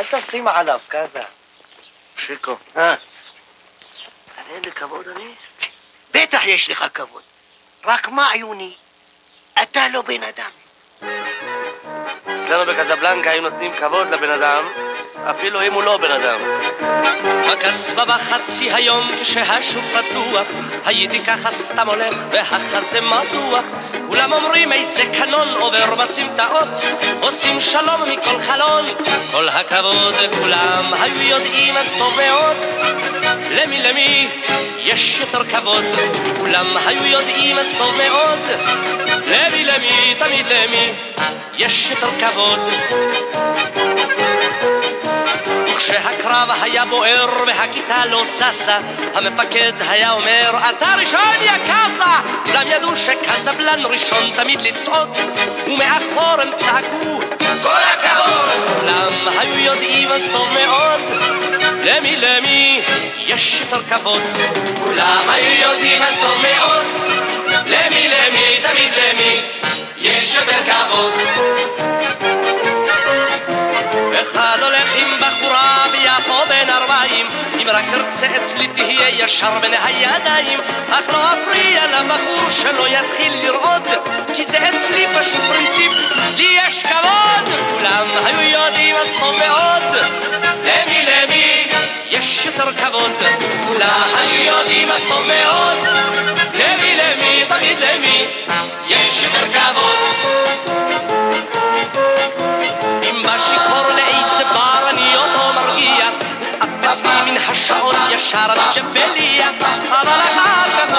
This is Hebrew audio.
אל תשים עליו כזה. שיקו, אה, אין לי כבוד אני? בטח יש לך כבוד. רק מה, עיוני? אתה לא בן אדם. אצלנו בקזבלנקה היו נותנים כבוד לבן אדם, אפילו אם הוא לא בן אדם. בקסבה בחצי היום כשהשוק פתוח הייתי ככה סתם הולך והחזה מתוח. כולם אומרים איזה קנון עובר בסמטאות עושים שלום מכל חלון. כל הכבוד כולם היו יודעים אז טוב מאוד. למי למי יש יותר כבוד? כולם היו יודעים אז טוב מאוד. למי למי תמיד למי יש יותר כבוד כשהקרב היה בוער והכיתה לא ששה, המפקד היה אומר, אתה ראשון יא קאזה! כולם ידעו שקזבלן ראשון תמיד לצעוד, ומאחור הם צעקו, כל הכבוד! כולם היו יודעים אז טוב מאוד, למי למי יש יותר כבוד. כולם היו יודעים אז טוב מאוד, ארבעים אם רק תרצה אצלי תהיה ישר בין הידיים. אך לא אפריע לבחור שלא יתחיל לרעוד כי זה אצלי פשוט פרינציפ לי יש כבוד כולם היו יודעים אז טוב מאוד. למי למי יש יותר כבוד. כולם היו أسمع منها الشعور يا الشعر الجبلية أضلك عارفة